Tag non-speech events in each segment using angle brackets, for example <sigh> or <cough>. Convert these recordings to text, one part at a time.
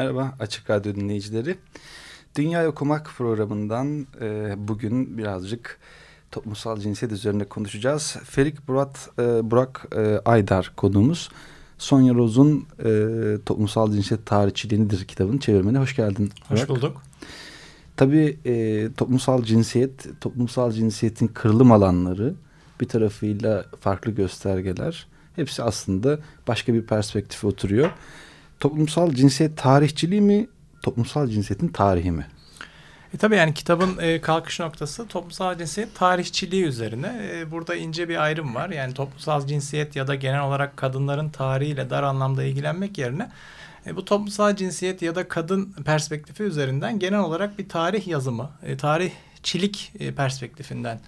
Merhaba Açık Radyo dinleyicileri. Dünya Okumak programından e, bugün birazcık toplumsal cinsiyet üzerine konuşacağız. Ferik Burak, e, Burak e, Aydar konuğumuz. Sonya Roz'un e, Toplumsal Cinsiyet Tarihçiliğidir kitabının çevirmeni. Hoş geldin. Hoş bulduk. Tabii e, toplumsal cinsiyet, toplumsal cinsiyetin kırılım alanları bir tarafıyla farklı göstergeler. Hepsi aslında başka bir perspektife oturuyor. Toplumsal cinsiyet tarihçiliği mi, toplumsal cinsiyetin tarihi mi? E, tabii yani kitabın e, kalkış noktası toplumsal cinsiyet tarihçiliği üzerine. E, burada ince bir ayrım var. Yani toplumsal cinsiyet ya da genel olarak kadınların tarihiyle dar anlamda ilgilenmek yerine e, bu toplumsal cinsiyet ya da kadın perspektifi üzerinden genel olarak bir tarih yazımı, e, tarihçilik e, perspektifinden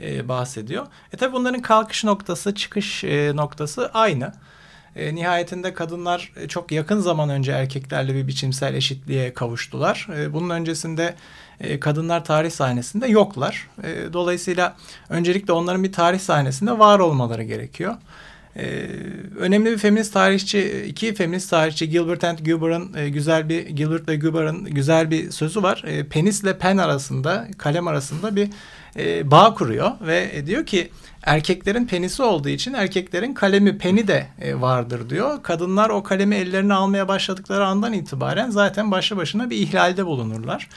e, bahsediyor. E tabii bunların kalkış noktası, çıkış e, noktası aynı. E, nihayetinde kadınlar e, çok yakın zaman önce erkeklerle bir biçimsel eşitliğe kavuştular. E, bunun öncesinde e, kadınlar tarih sahnesinde yoklar. E, dolayısıyla öncelikle onların bir tarih sahnesinde var olmaları gerekiyor. Ee, önemli bir feminist tarihçi, iki feminist tarihçi Gilbert and Guber'ın e, güzel bir Gilbert ve Guber'ın güzel bir sözü var. E, penisle pen arasında, kalem arasında bir e, bağ kuruyor ve e, diyor ki erkeklerin penisi olduğu için erkeklerin kalemi peni de e, vardır diyor. Kadınlar o kalemi ellerine almaya başladıkları andan itibaren zaten başlı başına bir ihlalde bulunurlar.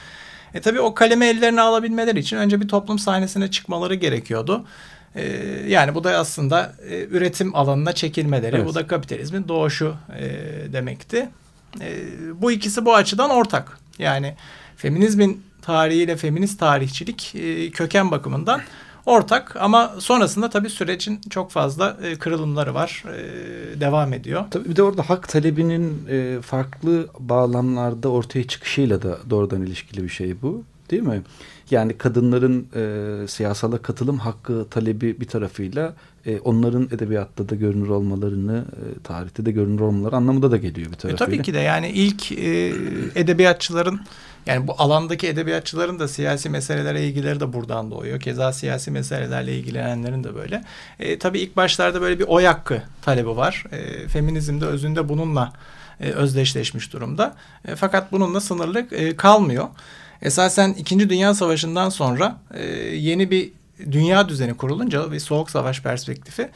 E tabii o kalemi ellerine alabilmeleri için önce bir toplum sahnesine çıkmaları gerekiyordu. E, yani bu da aslında e, üretim alanına çekilmeleri, evet. bu da kapitalizmin doğuşu e, demekti. E, bu ikisi bu açıdan ortak. Yani feminizmin tarihiyle feminist tarihçilik e, köken bakımından ortak ama sonrasında tabii sürecin çok fazla e, kırılımları var. E, devam ediyor. Tabii bir de orada hak talebinin e, farklı bağlamlarda ortaya çıkışıyla da doğrudan ilişkili bir şey bu. Değil mi? Yani kadınların e, siyasala katılım hakkı talebi bir tarafıyla e, onların edebiyatta da görünür olmalarını, e, tarihte de görünür olmaları anlamında da geliyor bir tarafıyla. E, tabii ki de yani ilk e, edebiyatçıların yani bu alandaki edebiyatçıların da siyasi meselelere ilgileri de buradan doğuyor. Keza siyasi meselelerle ilgilenenlerin de böyle. E, tabii ilk başlarda böyle bir oy hakkı talebi var. E, feminizm de özünde bununla e, özdeşleşmiş durumda. E, fakat bununla sınırlı e, kalmıyor. Esasen İkinci Dünya Savaşı'ndan sonra e, yeni bir dünya düzeni kurulunca bir soğuk savaş perspektifi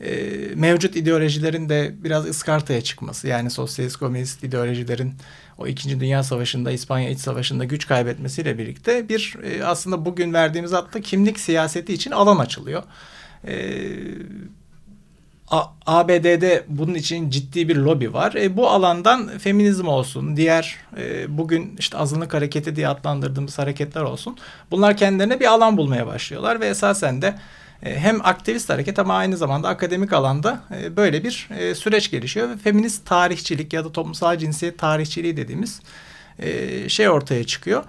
e, mevcut ideolojilerin de biraz ıskartaya çıkması yani sosyalist komünist ideolojilerin o İkinci Dünya Savaşı'nda İspanya İç Savaşı'nda güç kaybetmesiyle birlikte bir e, aslında bugün verdiğimiz adla kimlik siyaseti için alan açılıyor. E, ABD'de bunun için ciddi bir lobi var. E, bu alandan feminizm olsun, diğer e, bugün işte azınlık hareketi diye adlandırdığımız hareketler olsun. Bunlar kendilerine bir alan bulmaya başlıyorlar ve esasen de e, hem aktivist hareket ama aynı zamanda akademik alanda e, böyle bir e, süreç gelişiyor ve feminist tarihçilik ya da toplumsal cinsiyet tarihçiliği dediğimiz şey ortaya çıkıyor.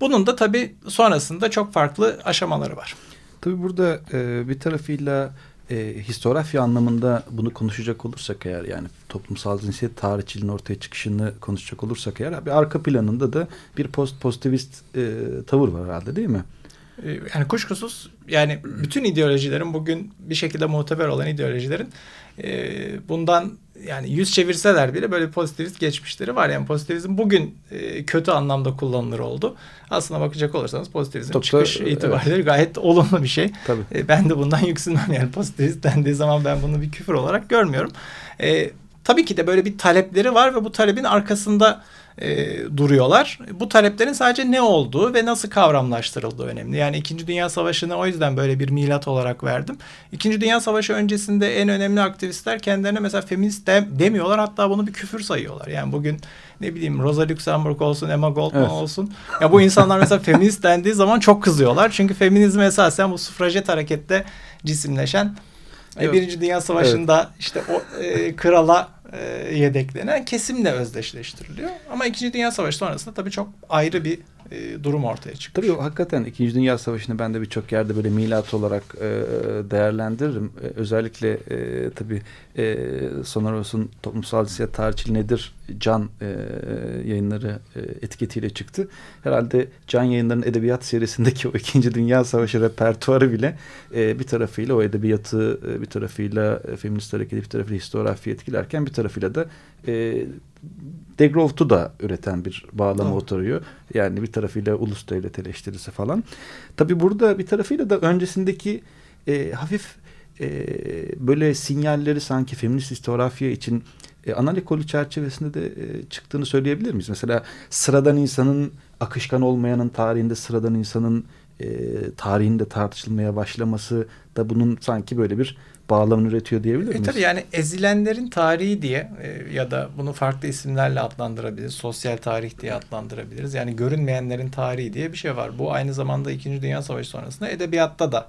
Bunun da tabii sonrasında çok farklı aşamaları var. Tabii burada bir tarafıyla e, historiografya anlamında bunu konuşacak olursak eğer yani toplumsal cinsiyet tarihçiliğinin ortaya çıkışını konuşacak olursak eğer bir arka planında da bir post pozitivist e, tavır var herhalde değil mi? Ee, yani kuşkusuz yani bütün ideolojilerin bugün bir şekilde muteber olan ideolojilerin e, bundan yani yüz çevirseler bile böyle pozitivist geçmişleri var. Yani pozitivizm bugün e, kötü anlamda kullanılır oldu. Aslına bakacak olursanız pozitivizm Çok çıkış itibariyle evet. gayet olumlu bir şey. Tabii. E, ben de bundan <laughs> yüksünmem yani pozitivist dendiği zaman ben bunu bir küfür olarak görmüyorum. E, tabii ki de böyle bir talepleri var ve bu talebin arkasında e, duruyorlar. Bu taleplerin sadece ne olduğu ve nasıl kavramlaştırıldığı önemli. Yani İkinci Dünya Savaşı'nı o yüzden böyle bir milat olarak verdim. İkinci Dünya Savaşı öncesinde en önemli aktivistler kendilerine mesela feminist de, demiyorlar hatta bunu bir küfür sayıyorlar. Yani bugün ne bileyim Rosa Luxemburg olsun, Emma Goldman evet. olsun. Ya bu insanlar mesela feminist dendiği zaman çok kızıyorlar. Çünkü feminizm esasen bu sufrajet harekette cisimleşen evet. Birinci Dünya Savaşı'nda evet. işte o e, krala e, yedeklenen kesimle özdeşleştiriliyor. Ama İkinci Dünya Savaşı sonrasında tabii çok ayrı bir e, durum ortaya çıkmış. Tabii hakikaten İkinci Dünya Savaşı'nı ben de birçok yerde böyle milat olarak e, değerlendiririm. E, özellikle e, tabii e, Sonoros'un toplumsal cinsiyet tarihçiliği nedir? Can yayınları etiketiyle çıktı. Herhalde Can yayınlarının edebiyat serisindeki o İkinci Dünya Savaşı repertuarı bile bir tarafıyla o edebiyatı e, bir tarafıyla feminist hareketi bir tarafıyla historiografi etkilerken bir tarafıyla da Degroft'u da üreten bir bağlama evet. oturuyor. Yani bir tarafıyla ulus devlet eleştirisi falan. Tabi burada bir tarafıyla da öncesindeki e, hafif e, böyle sinyalleri sanki feminist historiografya için e, anal ekolü çerçevesinde de e, çıktığını söyleyebilir miyiz? Mesela sıradan insanın akışkan olmayanın tarihinde sıradan insanın e, tarihinde tartışılmaya başlaması da bunun sanki böyle bir bağlamını üretiyor diyebilir miyiz? E, tabii yani ezilenlerin tarihi diye e, ya da bunu farklı isimlerle adlandırabiliriz. Sosyal tarih diye adlandırabiliriz. Yani görünmeyenlerin tarihi diye bir şey var. Bu aynı zamanda İkinci Dünya Savaşı sonrasında edebiyatta da e,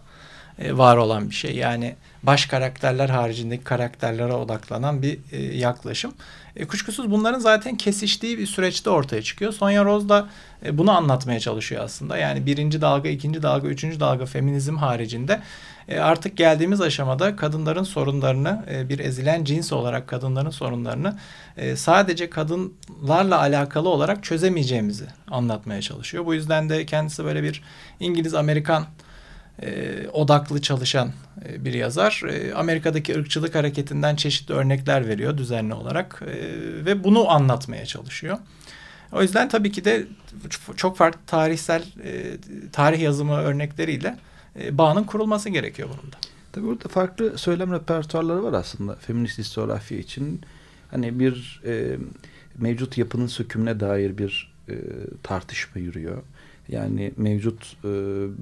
var olan bir şey. Yani baş karakterler haricindeki karakterlere odaklanan bir e, yaklaşım. E, kuşkusuz bunların zaten kesiştiği bir süreçte ortaya çıkıyor. Sonya Rose da e, bunu anlatmaya çalışıyor aslında. Yani birinci dalga, ikinci dalga, üçüncü dalga feminizm haricinde e, artık geldiğimiz aşamada kadınların sorunlarını e, bir ezilen cins olarak kadınların sorunlarını e, sadece kadınlarla alakalı olarak çözemeyeceğimizi anlatmaya çalışıyor. Bu yüzden de kendisi böyle bir İngiliz-Amerikan odaklı çalışan bir yazar. Amerika'daki ırkçılık hareketinden çeşitli örnekler veriyor düzenli olarak ve bunu anlatmaya çalışıyor. O yüzden tabii ki de çok farklı tarihsel tarih yazımı örnekleriyle e, bağının kurulması gerekiyor bunun da. Tabii burada farklı söylem repertuarları var aslında feminist historiografya için. Hani bir e, mevcut yapının sökümüne dair bir e, tartışma yürüyor. Yani mevcut e,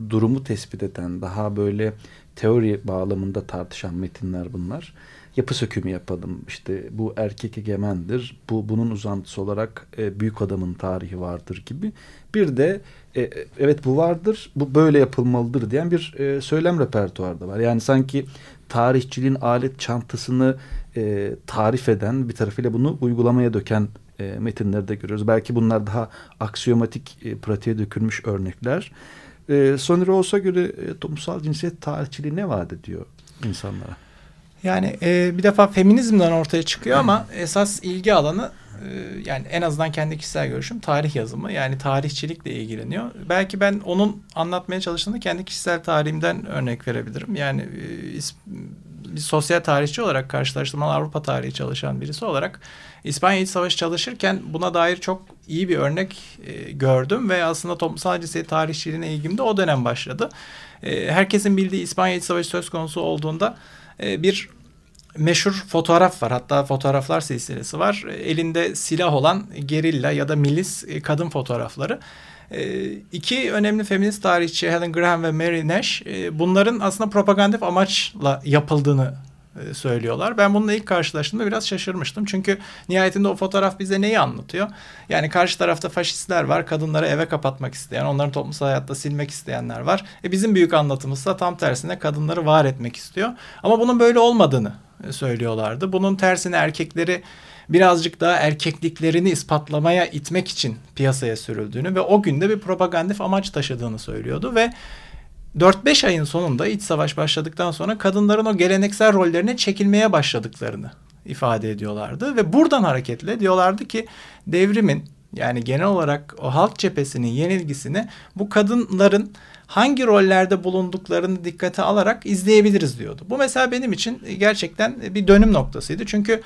durumu tespit eden daha böyle teori bağlamında tartışan metinler bunlar. Yapı sökümü yapalım. İşte bu erkek egemendir. Bu bunun uzantısı olarak e, büyük adamın tarihi vardır gibi. Bir de e, evet bu vardır, bu böyle yapılmalıdır diyen bir e, söylem repertuarda var. Yani sanki tarihçiliğin alet çantasını e, tarif eden bir tarafıyla bunu uygulamaya döken e, metinlerde görüyoruz. Belki bunlar daha aksiyomatik e, pratiğe dökülmüş örnekler. E, Sonny Rawls'a göre e, toplumsal cinsiyet tarihçiliği ne vaat ediyor insanlara? Yani e, bir defa feminizmden ortaya çıkıyor ama <laughs> esas ilgi alanı ee, yani en azından kendi kişisel görüşüm tarih yazımı yani tarihçilikle ilgileniyor. Belki ben onun anlatmaya çalıştığında kendi kişisel tarihimden örnek verebilirim. Yani e, bir sosyal tarihçi olarak karşılaştırmalı Avrupa tarihi çalışan birisi olarak İspanya İç Savaşı çalışırken buna dair çok iyi bir örnek e, gördüm ve aslında toplumsal cinsiyet tarihçiliğine ilgim de o dönem başladı. E, herkesin bildiği İspanya İç Savaşı söz konusu olduğunda e, bir meşhur fotoğraf var. Hatta fotoğraflar silsilesi var. Elinde silah olan gerilla ya da milis e, kadın fotoğrafları. E, iki önemli feminist tarihçi Helen Graham ve Mary Nash e, bunların aslında propagandif amaçla yapıldığını söylüyorlar. Ben bununla ilk karşılaştığımda biraz şaşırmıştım. Çünkü nihayetinde o fotoğraf bize neyi anlatıyor? Yani karşı tarafta faşistler var. Kadınları eve kapatmak isteyen, onların toplumsal hayatta silmek isteyenler var. E bizim büyük anlatımız da tam tersine kadınları var etmek istiyor. Ama bunun böyle olmadığını söylüyorlardı. Bunun tersine erkekleri birazcık daha erkekliklerini ispatlamaya itmek için piyasaya sürüldüğünü ve o günde bir propagandif amaç taşıdığını söylüyordu ve 4-5 ayın sonunda iç savaş başladıktan sonra kadınların o geleneksel rollerine çekilmeye başladıklarını ifade ediyorlardı ve buradan hareketle diyorlardı ki devrimin yani genel olarak o halk cephesinin yenilgisini bu kadınların hangi rollerde bulunduklarını dikkate alarak izleyebiliriz diyordu. Bu mesela benim için gerçekten bir dönüm noktasıydı. Çünkü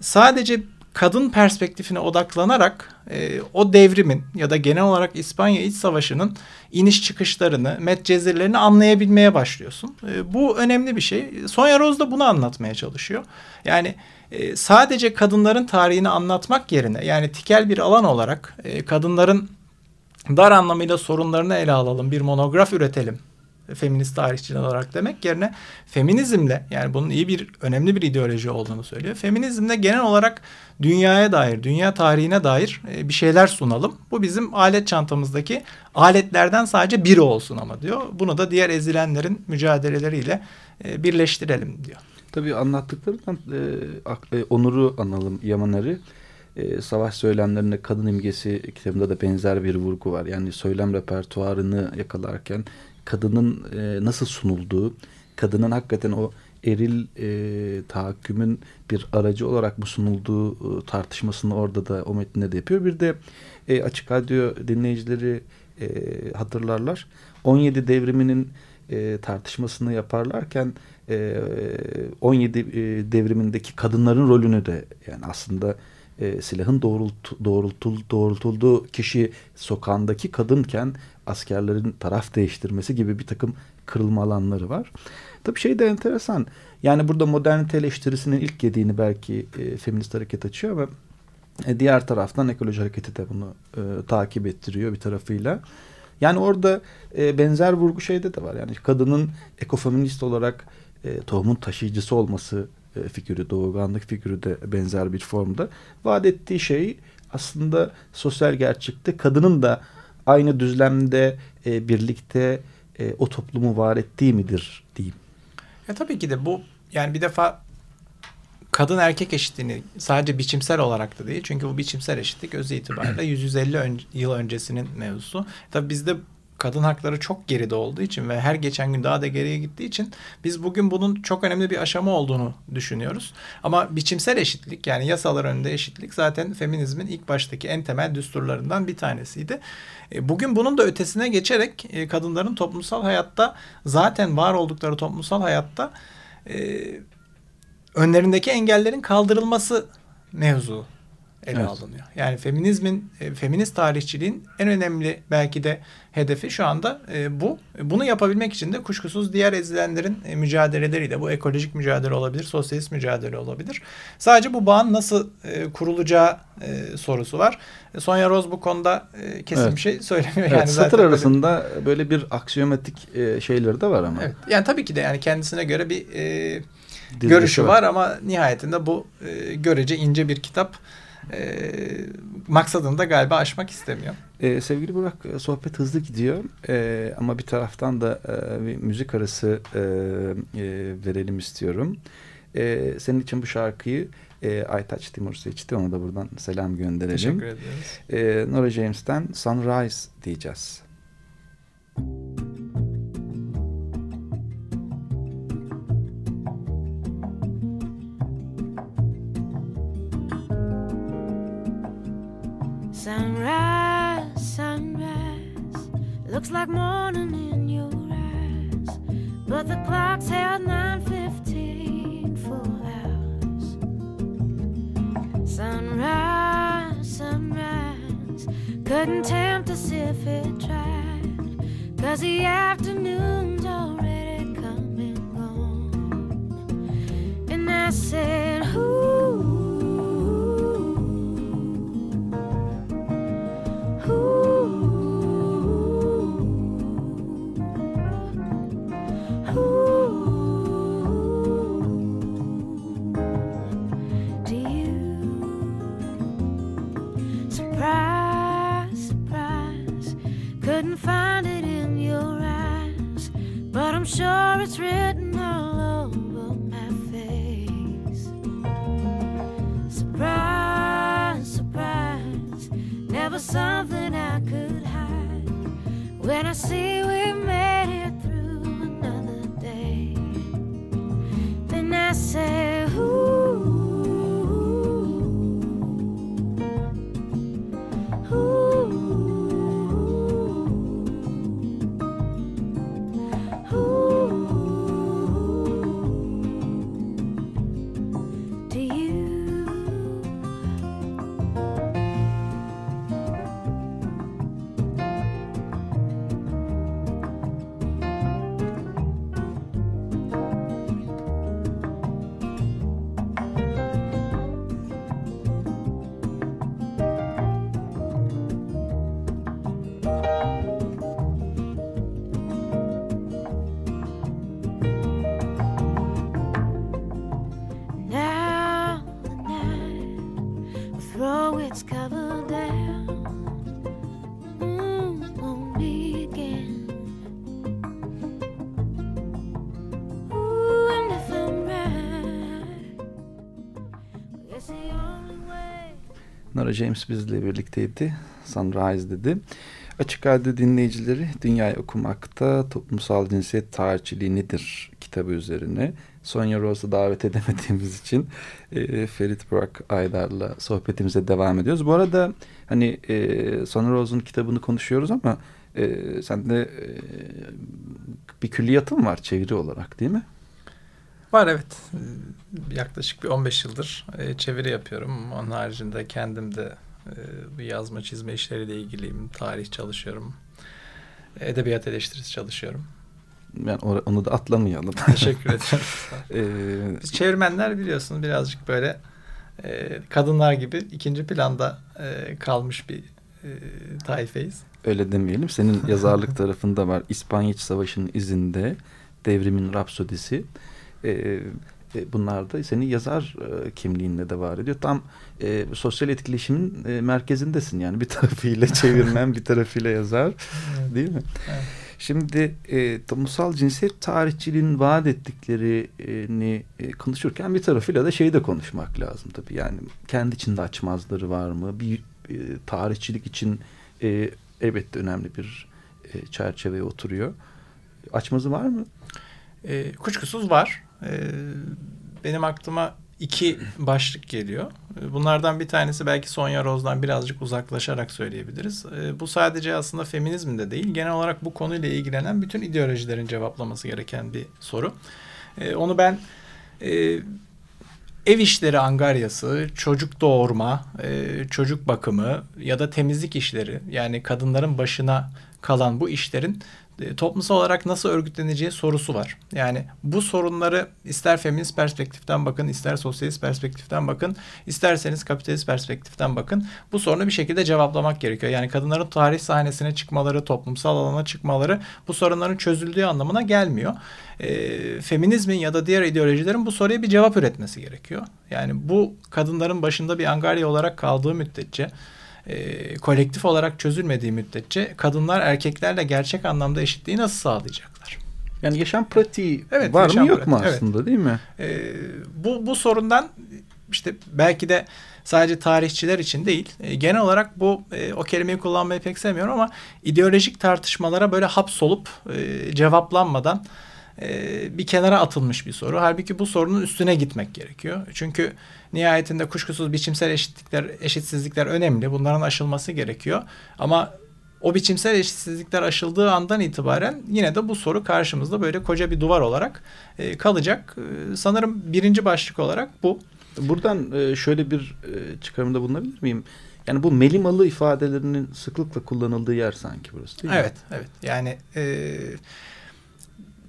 sadece kadın perspektifine odaklanarak e, o devrimin ya da genel olarak İspanya İç Savaşı'nın iniş çıkışlarını, metcezirlerini anlayabilmeye başlıyorsun. E, bu önemli bir şey. Sonya Rose da bunu anlatmaya çalışıyor. Yani e, sadece kadınların tarihini anlatmak yerine yani tikel bir alan olarak e, kadınların dar anlamıyla sorunlarını ele alalım, bir monograf üretelim feminist tarihçiler olarak demek yerine feminizmle yani bunun iyi bir önemli bir ideoloji olduğunu söylüyor. Feminizmle genel olarak dünyaya dair, dünya tarihine dair e, bir şeyler sunalım. Bu bizim alet çantamızdaki aletlerden sadece biri olsun ama diyor. Bunu da diğer ezilenlerin mücadeleleriyle e, birleştirelim diyor. Tabii anlattıklarından e, Onur'u analım Yamanar'ı. E, savaş söylemlerinde kadın imgesi kitabında da benzer bir vurgu var. Yani söylem repertuarını yakalarken kadının e, nasıl sunulduğu, kadının hakikaten o eril e, tahakkümün bir aracı olarak mı sunulduğu e, tartışmasını orada da o metninde de yapıyor. Bir de e, Açık Radyo dinleyicileri e, hatırlarlar. 17 devriminin e, tartışmasını yaparlarken e, 17 e, devrimindeki kadınların rolünü de yani aslında e, silahın doğrult, doğrultul, doğrultulduğu kişi sokağındaki kadınken askerlerin taraf değiştirmesi gibi bir takım kırılma alanları var. Tabii şey de enteresan. Yani burada modernite eleştirisinin ilk yediğini belki e, feminist hareket açıyor ama e, diğer taraftan ekoloji hareketi de bunu e, takip ettiriyor bir tarafıyla. Yani orada e, benzer vurgu şeyde de var. Yani kadının ekofeminist olarak e, tohumun taşıyıcısı olması figürü, doğurganlık figürü de benzer bir formda. Vaat ettiği şey aslında sosyal gerçekte kadının da aynı düzlemde e, birlikte e, o toplumu var ettiği midir diyeyim. Ya tabii ki de bu yani bir defa kadın erkek eşitliğini sadece biçimsel olarak da değil. Çünkü bu biçimsel eşitlik öz itibariyle 150 ön, yıl öncesinin mevzusu. Tabii bizde kadın hakları çok geride olduğu için ve her geçen gün daha da geriye gittiği için biz bugün bunun çok önemli bir aşama olduğunu düşünüyoruz. Ama biçimsel eşitlik yani yasalar önünde eşitlik zaten feminizmin ilk baştaki en temel düsturlarından bir tanesiydi. E, bugün bunun da ötesine geçerek e, kadınların toplumsal hayatta zaten var oldukları toplumsal hayatta e, önlerindeki engellerin kaldırılması mevzu ele evet. alınıyor. Yani feminizmin, e, feminist tarihçiliğin en önemli belki de hedefi şu anda e, bu. Bunu yapabilmek için de kuşkusuz diğer ezilenlerin e, mücadeleleriyle bu ekolojik mücadele olabilir, sosyalist mücadele olabilir. Sadece bu bağın nasıl e, kurulacağı e, sorusu var. Sonya Rose bu konuda e, kesin evet. bir şey söylemiyor. Evet, yani satır arasında böyle, böyle bir aksiyomatik e, şeyleri de var ama. Evet. Yani tabii ki de yani kendisine göre bir e, görüşü var. var ama nihayetinde bu e, görece ince bir kitap e, maksadını da galiba aşmak istemiyor. E, sevgili Burak e, sohbet hızlı gidiyor e, ama bir taraftan da e, bir müzik arası e, e, verelim istiyorum. E, senin için bu şarkıyı e, Aytaç Timur seçti. Ona da buradan selam gönderelim. Teşekkür ederiz. E, Nora James'ten Sunrise diyeceğiz. Müzik looks like morning in your eyes, but the clock's held 9:15 full hours. Sunrise, sunrise, couldn't tempt us if it tried, cause the afternoon's already come and gone. And I said, throw its cover down. Nora James bizle birlikteydi. Sunrise dedi. Açık Radyo dinleyicileri Dünyayı Okumak'ta toplumsal cinsiyet tarihçiliği nedir kitabı üzerine Sonya Rose'u davet edemediğimiz için e, Ferit Burak Aydar'la sohbetimize devam ediyoruz. Bu arada hani e, Sonya Rose'un kitabını konuşuyoruz ama e, sende e, bir külliyatın var çeviri olarak değil mi? Var evet. Yaklaşık bir 15 yıldır e, çeviri yapıyorum. Onun haricinde kendim de e, bu yazma çizme işleriyle ilgiliyim. Tarih çalışıyorum. Edebiyat eleştirisi çalışıyorum. Yani onu da atlamayalım. <laughs> Teşekkür ederim. <laughs> ee, Biz çevirmenler biliyorsunuz birazcık böyle e, kadınlar gibi ikinci planda e, kalmış bir e, taifeyiz. Öyle demeyelim. Senin yazarlık <laughs> tarafında var. İspanyol Savaşı'nın izinde Devrimin Rapsodisi. E, e, bunlar da senin yazar e, kimliğinde de var ediyor. Tam e, sosyal etkileşimin e, merkezindesin yani bir tarafıyla çevirmen bir tarafıyla yazar değil mi? Evet. Şimdi e, toplumsal cinsiyet tarihçiliğinin vaat ettiklerini e, konuşurken bir tarafıyla da şeyi de konuşmak lazım tabii. Yani kendi içinde açmazları var mı? Bir e, tarihçilik için e, elbette önemli bir e, çerçeveye oturuyor. Açmazı var mı? E, kuşkusuz var. E, benim aklıma iki başlık geliyor. Bunlardan bir tanesi belki Sonya Rose'dan birazcık uzaklaşarak söyleyebiliriz. Bu sadece aslında feminizmin de değil, genel olarak bu konuyla ilgilenen bütün ideolojilerin cevaplaması gereken bir soru. Onu ben ev işleri angaryası, çocuk doğurma, çocuk bakımı ya da temizlik işleri yani kadınların başına kalan bu işlerin e, toplumsal olarak nasıl örgütleneceği sorusu var. Yani bu sorunları ister feminist perspektiften bakın, ister sosyalist perspektiften bakın, isterseniz kapitalist perspektiften bakın. Bu sorunu bir şekilde cevaplamak gerekiyor. Yani kadınların tarih sahnesine çıkmaları, toplumsal alana çıkmaları bu sorunların çözüldüğü anlamına gelmiyor. E, feminizmin ya da diğer ideolojilerin bu soruya bir cevap üretmesi gerekiyor. Yani bu kadınların başında bir angarya olarak kaldığı müddetçe e, kolektif olarak çözülmediği müddetçe kadınlar erkeklerle gerçek anlamda eşitliği nasıl sağlayacaklar? Yani yaşam pratiği evet, var yaşam mı yok pratiği, mu aslında evet. değil mi? E, bu, bu sorundan işte belki de sadece tarihçiler için değil. E, genel olarak bu e, o kelimeyi kullanmayı pek sevmiyorum ama ideolojik tartışmalara böyle hapsolup e, cevaplanmadan e, bir kenara atılmış bir soru. Halbuki bu sorunun üstüne gitmek gerekiyor. Çünkü nihayetinde kuşkusuz biçimsel eşitlikler, eşitsizlikler önemli. Bunların aşılması gerekiyor. Ama o biçimsel eşitsizlikler aşıldığı andan itibaren yine de bu soru karşımızda böyle koca bir duvar olarak e, kalacak. E, sanırım birinci başlık olarak bu. Buradan e, şöyle bir e, çıkarımda bulunabilir miyim? Yani bu melimalı ifadelerinin sıklıkla kullanıldığı yer sanki burası değil mi? Evet, evet. Yani e,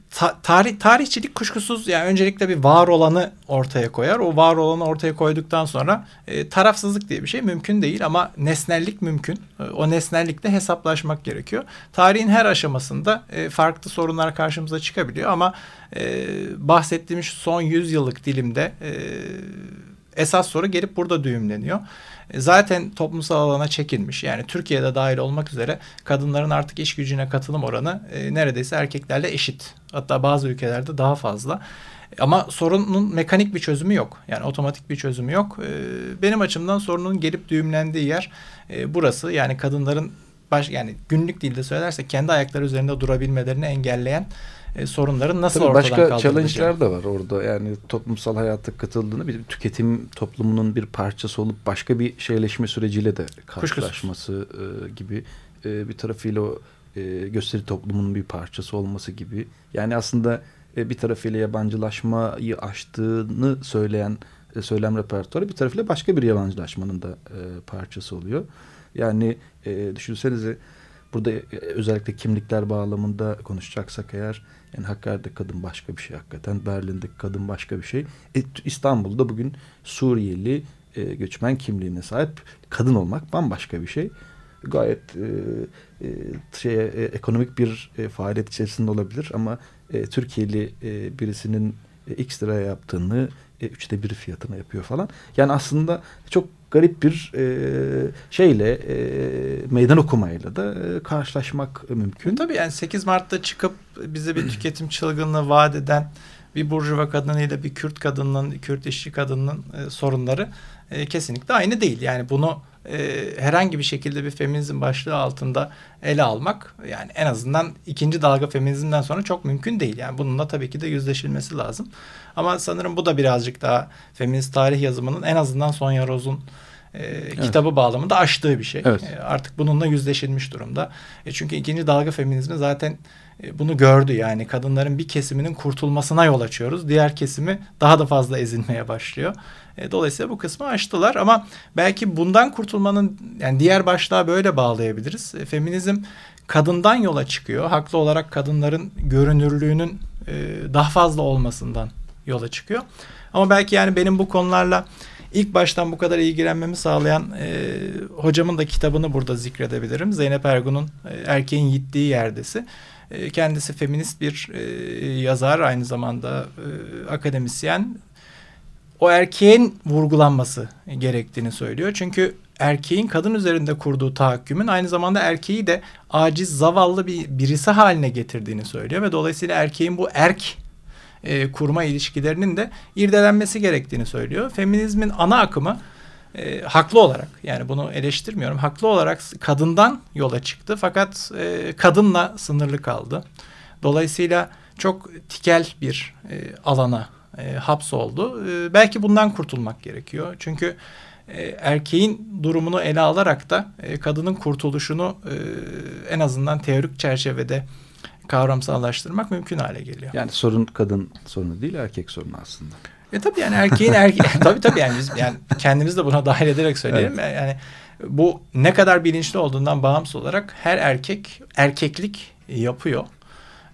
ta, tarih tarihçilik kuşkusuz yani öncelikle bir var olanı ortaya koyar. O var olanı ortaya koyduktan sonra e, tarafsızlık diye bir şey mümkün değil ama nesnellik mümkün. E, o nesnellikle hesaplaşmak gerekiyor. Tarihin her aşamasında e, farklı sorunlar karşımıza çıkabiliyor ama e, bahsettiğimiz son 100 yıllık dilimde e, esas soru gelip burada düğümleniyor. Zaten toplumsal alana çekilmiş. Yani Türkiye'de dahil olmak üzere kadınların artık iş gücüne katılım oranı e, neredeyse erkeklerle eşit. Hatta bazı ülkelerde daha fazla. Ama sorunun mekanik bir çözümü yok. Yani otomatik bir çözümü yok. E, benim açımdan sorunun gelip düğümlendiği yer e, burası. Yani kadınların baş yani günlük dilde söylersek kendi ayakları üzerinde durabilmelerini engelleyen e, sorunların nasıl Tabii ortadan başka challenge'lar da var orada. Yani toplumsal hayata katıldığını bir tüketim toplumunun bir parçası olup başka bir şeyleşme süreciyle de karşılaşması e, gibi e, bir tarafıyla o e, gösteri toplumunun bir parçası olması gibi. Yani aslında e, bir tarafıyla yabancılaşmayı aştığını söyleyen e, söylem repertuarı bir tarafıyla başka bir yabancılaşmanın da e, parçası oluyor. Yani e, düşünsenize burada e, özellikle kimlikler bağlamında konuşacaksak eğer yani Hakkari'de kadın başka bir şey hakikaten. Berlin'deki kadın başka bir şey. E, İstanbul'da bugün Suriyeli e, göçmen kimliğine sahip kadın olmak bambaşka bir şey. Gayet e, e, şey, e, ekonomik bir e, faaliyet içerisinde olabilir ama e, Türkiye'li e, birisinin e, X liraya yaptığını e, üçte bir fiyatına yapıyor falan. Yani aslında çok garip bir e, şeyle e, meydan okumayla da e, karşılaşmak mümkün. Tabii yani 8 Mart'ta çıkıp bize bir tüketim çılgınlığı vaat eden bir burjuva kadınıyla bir Kürt kadının, Kürt işçi kadının e, sorunları e, kesinlikle aynı değil. Yani bunu e, herhangi bir şekilde bir feminizm başlığı altında ele almak yani en azından ikinci dalga feminizmden sonra çok mümkün değil. Yani bununla tabii ki de yüzleşilmesi lazım. Ama sanırım bu da birazcık daha feminist tarih yazımının en azından Sonya Roz'un e, evet. kitabı bağlamında aştığı bir şey. Evet. E, artık bununla yüzleşilmiş durumda. E, çünkü ikinci dalga feminizmi zaten e, bunu gördü yani kadınların bir kesiminin kurtulmasına yol açıyoruz. Diğer kesimi daha da fazla ezilmeye başlıyor. E, dolayısıyla bu kısmı aştılar ama belki bundan kurtulmanın yani diğer başlığa böyle bağlayabiliriz. E, feminizm kadından yola çıkıyor. Haklı olarak kadınların görünürlüğünün e, daha fazla olmasından yola çıkıyor. Ama belki yani benim bu konularla ilk baştan bu kadar ilgilenmemi sağlayan e, hocamın da kitabını burada zikredebilirim. Zeynep Ergun'un e, Erkeğin Yittiği Yerdesi. E, kendisi feminist bir e, yazar aynı zamanda e, akademisyen. O erkeğin vurgulanması gerektiğini söylüyor. Çünkü erkeğin kadın üzerinde kurduğu tahakkümün aynı zamanda erkeği de aciz, zavallı bir birisi haline getirdiğini söylüyor ve dolayısıyla erkeğin bu erk e, kurma ilişkilerinin de irdelenmesi gerektiğini söylüyor. Feminizmin ana akımı e, haklı olarak yani bunu eleştirmiyorum. Haklı olarak kadından yola çıktı fakat e, kadınla sınırlı kaldı. Dolayısıyla çok tikel bir e, alana e, hapsoldu. E, belki bundan kurtulmak gerekiyor. Çünkü e, erkeğin durumunu ele alarak da e, kadının kurtuluşunu e, en azından teorik çerçevede kavramsallaştırmak mümkün hale geliyor. Yani sorun kadın sorunu değil erkek sorunu aslında. E tabii yani erkeğin erke <laughs> tabii tabii yani biz yani kendimiz de buna dahil ederek söyleyelim. Evet. Yani bu ne kadar bilinçli olduğundan bağımsız olarak her erkek erkeklik yapıyor.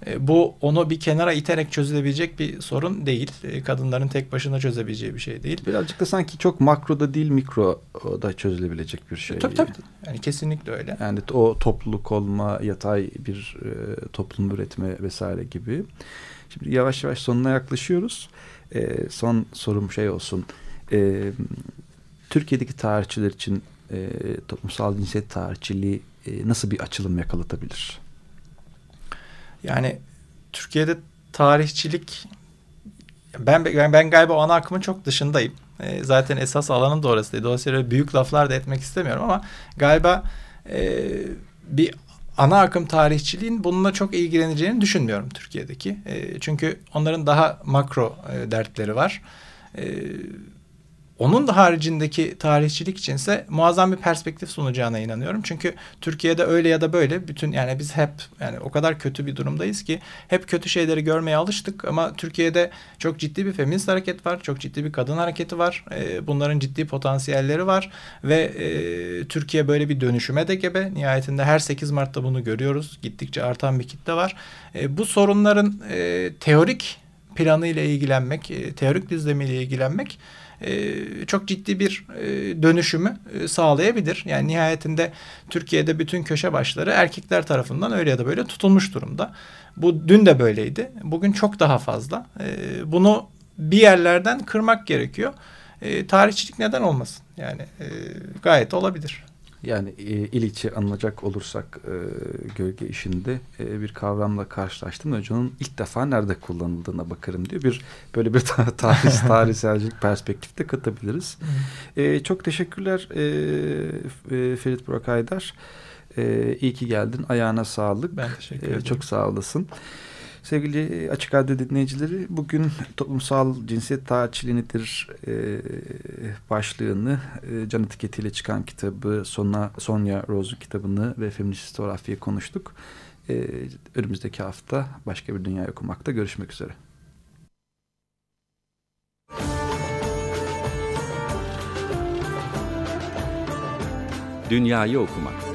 E, bu onu bir kenara iterek çözülebilecek bir sorun değil. E, kadınların tek başına çözebileceği bir şey değil. Birazcık da sanki çok makroda değil mikroda çözülebilecek bir şey. Tabii tabii. Yani kesinlikle öyle. Yani o topluluk olma, yatay bir e, toplum üretme vesaire gibi. Şimdi yavaş yavaş sonuna yaklaşıyoruz. E, son sorum şey olsun. E, Türkiye'deki tarihçiler için e, toplumsal cinsiyet tarihçiliği e, nasıl bir açılım yakalatabilir? Yani Türkiye'de tarihçilik ben ben, ben galiba o ana akımın çok dışındayım. E, zaten esas alanım da orası değil. Dolayısıyla büyük laflar da etmek istemiyorum ama galiba e, bir ana akım tarihçiliğin bununla çok ilgileneceğini düşünmüyorum Türkiye'deki. E, çünkü onların daha makro e, dertleri var. E, onun da haricindeki tarihçilik içinse muazzam bir perspektif sunacağına inanıyorum. Çünkü Türkiye'de öyle ya da böyle bütün yani biz hep yani o kadar kötü bir durumdayız ki hep kötü şeyleri görmeye alıştık ama Türkiye'de çok ciddi bir feminist hareket var. Çok ciddi bir kadın hareketi var. E, bunların ciddi potansiyelleri var ve e, Türkiye böyle bir dönüşüme de gebe. Nihayetinde her 8 Mart'ta bunu görüyoruz. Gittikçe artan bir kitle var. E, bu sorunların e, teorik planı ile ilgilenmek, e, teorik düzlemiyle ilgilenmek çok ciddi bir e, dönüşümü e, sağlayabilir. Yani nihayetinde Türkiye'de bütün köşe başları erkekler tarafından öyle ya da böyle tutulmuş durumda. Bu dün de böyleydi. Bugün çok daha fazla. bunu bir yerlerden kırmak gerekiyor. tarihçilik neden olmasın? Yani gayet olabilir. Yani e, İliç'i anılacak olursak e, gölge işinde e, bir kavramla karşılaştım. Önce onun ilk defa nerede kullanıldığına bakarım diyor. Bir böyle bir tarih <laughs> tarihselcilik perspektifte katabiliriz. e, çok teşekkürler e, e, Ferit Burak Aydar. E, iyi ki geldin. Ayağına sağlık. Ben teşekkür ederim. E, çok sağ olasın. Sevgili Açık Radyo dinleyicileri bugün toplumsal cinsiyet tarihçiliğidir e, başlığını e, can etiketiyle çıkan kitabı Sona, Sonya Rose'un kitabını ve feminist coğrafyayı konuştuk. E, önümüzdeki hafta başka bir dünya okumakta görüşmek üzere. Dünyayı okumak